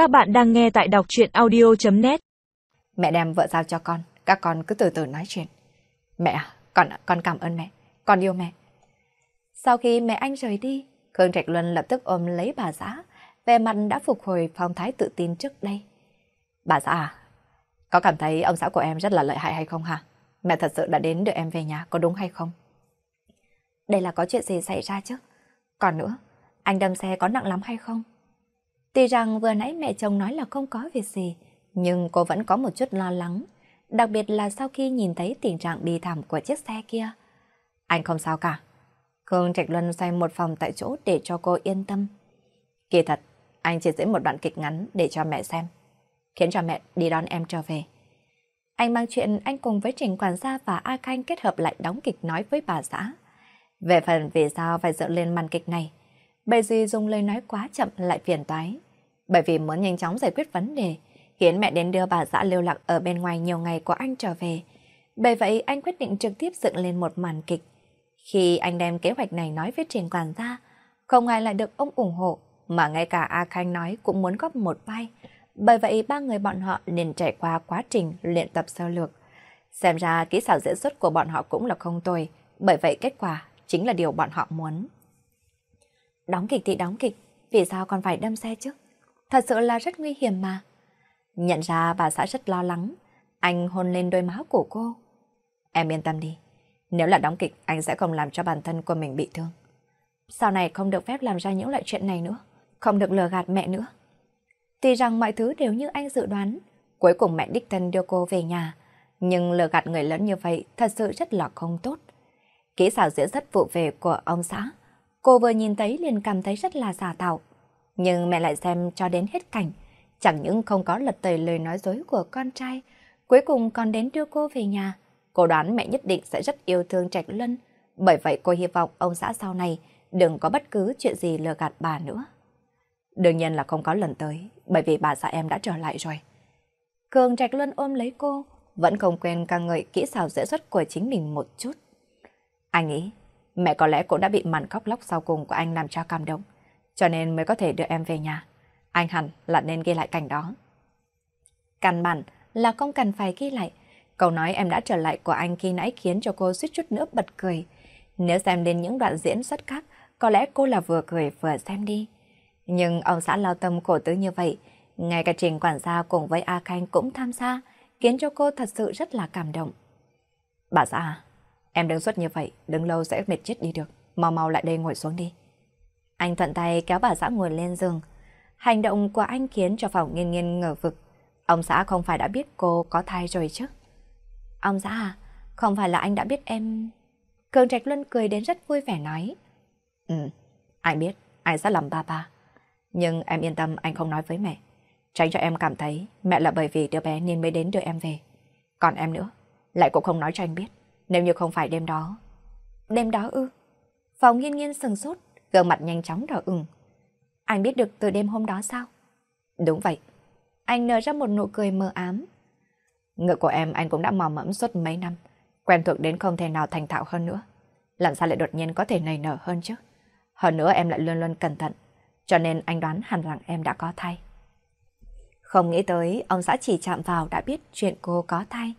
Các bạn đang nghe tại đọc chuyện audio.net Mẹ đem vợ giao cho con, các con cứ từ từ nói chuyện. Mẹ à, con, con cảm ơn mẹ, con yêu mẹ. Sau khi mẹ anh rời đi, Khương Trạch Luân lập tức ôm lấy bà xã, về mặt đã phục hồi phong thái tự tin trước đây. Bà xã à, có cảm thấy ông xã của em rất là lợi hại hay không hả? Mẹ thật sự đã đến đưa em về nhà, có đúng hay không? Đây là có chuyện gì xảy ra chứ? Còn nữa, anh đâm xe có nặng lắm hay không? Tuy rằng vừa nãy mẹ chồng nói là không có việc gì, nhưng cô vẫn có một chút lo lắng, đặc biệt là sau khi nhìn thấy tình trạng bi thảm của chiếc xe kia. Anh không sao cả. Khương Trạch Luân xoay một phòng tại chỗ để cho cô yên tâm. Kỳ thật, anh chỉ diễn một đoạn kịch ngắn để cho mẹ xem, khiến cho mẹ đi đón em trở về. Anh mang chuyện anh cùng với Trình Quản gia và A Khanh kết hợp lại đóng kịch nói với bà xã. Về phần vì sao phải dựa lên màn kịch này, bởi vì dùng lời nói quá chậm lại phiền toái. Bởi vì muốn nhanh chóng giải quyết vấn đề, khiến mẹ đến đưa bà xã lưu lạc ở bên ngoài nhiều ngày của anh trở về. Bởi vậy anh quyết định trực tiếp dựng lên một màn kịch. Khi anh đem kế hoạch này nói với Trình Quản gia, không ai lại được ông ủng hộ, mà ngay cả A Khanh nói cũng muốn góp một vai. Bởi vậy ba người bọn họ liền trải qua quá trình luyện tập sơ lược. Xem ra kỹ xảo diễn xuất của bọn họ cũng là không tồi, bởi vậy kết quả chính là điều bọn họ muốn. Đóng kịch thì đóng kịch, vì sao còn phải đâm xe chứ? Thật sự là rất nguy hiểm mà. Nhận ra bà xã rất lo lắng, anh hôn lên đôi má của cô. Em yên tâm đi, nếu là đóng kịch anh sẽ không làm cho bản thân của mình bị thương. Sau này không được phép làm ra những loại chuyện này nữa, không được lừa gạt mẹ nữa. Tuy rằng mọi thứ đều như anh dự đoán, cuối cùng mẹ đích thân đưa cô về nhà, nhưng lừa gạt người lớn như vậy thật sự rất là không tốt. Kỹ xảo diễn rất vụ về của ông xã, cô vừa nhìn thấy liền cảm thấy rất là giả tạo. Nhưng mẹ lại xem cho đến hết cảnh, chẳng những không có lật tẩy lời nói dối của con trai, cuối cùng còn đến đưa cô về nhà. Cô đoán mẹ nhất định sẽ rất yêu thương Trạch Luân, bởi vậy cô hy vọng ông xã sau này đừng có bất cứ chuyện gì lừa gạt bà nữa. Đương nhiên là không có lần tới, bởi vì bà xã em đã trở lại rồi. Cường Trạch Luân ôm lấy cô, vẫn không quên ca ngợi kỹ xảo dễ xuất của chính mình một chút. Anh nghĩ, mẹ có lẽ cũng đã bị màn khóc lóc sau cùng của anh làm cho cảm động, cho nên mới có thể đưa em về nhà. Anh hẳn là nên ghi lại cảnh đó. Căn bản là không cần phải ghi lại. Câu nói em đã trở lại của anh khi nãy khiến cho cô suýt chút nữa bật cười. Nếu xem đến những đoạn diễn xuất khác, có lẽ cô là vừa cười vừa xem đi. Nhưng ông xã lao tâm khổ tứ như vậy, ngay cả trình quản gia cùng với A Khanh cũng tham gia, khiến cho cô thật sự rất là cảm động. Bà xã à, em đứng suốt như vậy, đứng lâu sẽ mệt chết đi được, mau mau lại đây ngồi xuống đi. Anh thuận tay kéo bà xã ngồi lên giường. Hành động của anh khiến cho phòng nghiên nghiên ngờ vực. Ông xã không phải đã biết cô có thai rồi chứ? Ông xã à, không phải là anh đã biết em... Cường Trạch Luân cười đến rất vui vẻ nói. Ừ, anh biết, anh sẽ làm ba ba. Nhưng em yên tâm anh không nói với mẹ. Tránh cho em cảm thấy mẹ là bởi vì đứa bé nên mới đến đưa em về. Còn em nữa, lại cũng không nói cho anh biết. Nếu như không phải đêm đó. Đêm đó ư? Phòng nghiên nghiên sừng sốt, gương mặt nhanh chóng đỏ ửng. Anh biết được từ đêm hôm đó sao? Đúng vậy. Anh nở ra một nụ cười mờ ám. Ngựa của em anh cũng đã mò mẫm suốt mấy năm. Quen thuộc đến không thể nào thành thạo hơn nữa. Làm sao lại đột nhiên có thể nảy nở hơn chứ? Hơn nữa em lại luôn luôn cẩn thận. Cho nên anh đoán hẳn rằng em đã có thai. Không nghĩ tới, ông xã chỉ chạm vào đã biết chuyện cô có thai.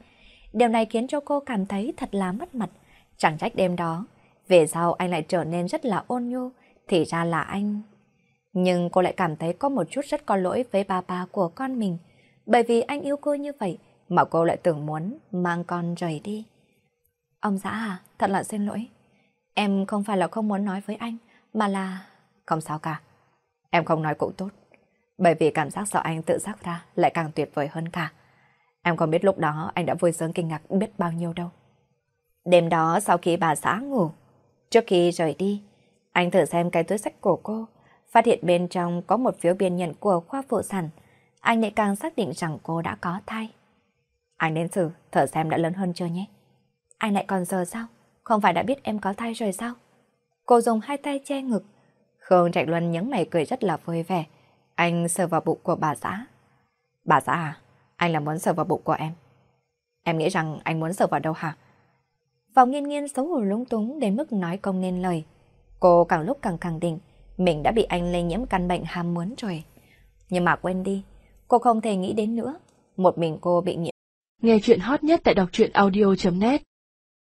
Điều này khiến cho cô cảm thấy thật là mất mặt. Chẳng trách đêm đó, về sau anh lại trở nên rất là ôn nhu, thì ra là anh. Nhưng cô lại cảm thấy có một chút rất có lỗi với ba ba của con mình, bởi vì anh yêu cô như vậy mà cô lại tưởng muốn mang con rời đi. Ông xã à, thật là xin lỗi. Em không phải là không muốn nói với anh, mà là... Không sao cả. Em không nói cũng tốt. Bởi vì cảm giác sợ anh tự giác ra lại càng tuyệt vời hơn cả. Em không biết lúc đó anh đã vui sướng kinh ngạc biết bao nhiêu đâu. Đêm đó sau khi bà xã ngủ, trước khi rời đi, anh thử xem cái túi sách của cô, phát hiện bên trong có một phiếu biên nhận của khoa phụ sản. Anh lại càng xác định rằng cô đã có thai. Anh đến thử, thử xem đã lớn hơn chưa nhé. Anh lại còn giờ sao? Không phải đã biết em có thai rồi sao? Cô dùng hai tay che ngực. Khương Trạch Luân nhấn mày cười rất là vui vẻ. Anh sờ vào bụng của bà xã. Bà xã à? Anh là muốn sờ vào bụng của em. Em nghĩ rằng anh muốn sờ vào đâu hả? Vào nghiên nghiên xấu hổ lúng túng đến mức nói không nên lời. Cô càng lúc càng khẳng định mình đã bị anh lây nhiễm căn bệnh ham muốn rồi. Nhưng mà quên đi, Cô không thể nghĩ đến nữa. Một mình cô bị nhiễm. Nghe chuyện hot nhất tại đọc truyện audio.net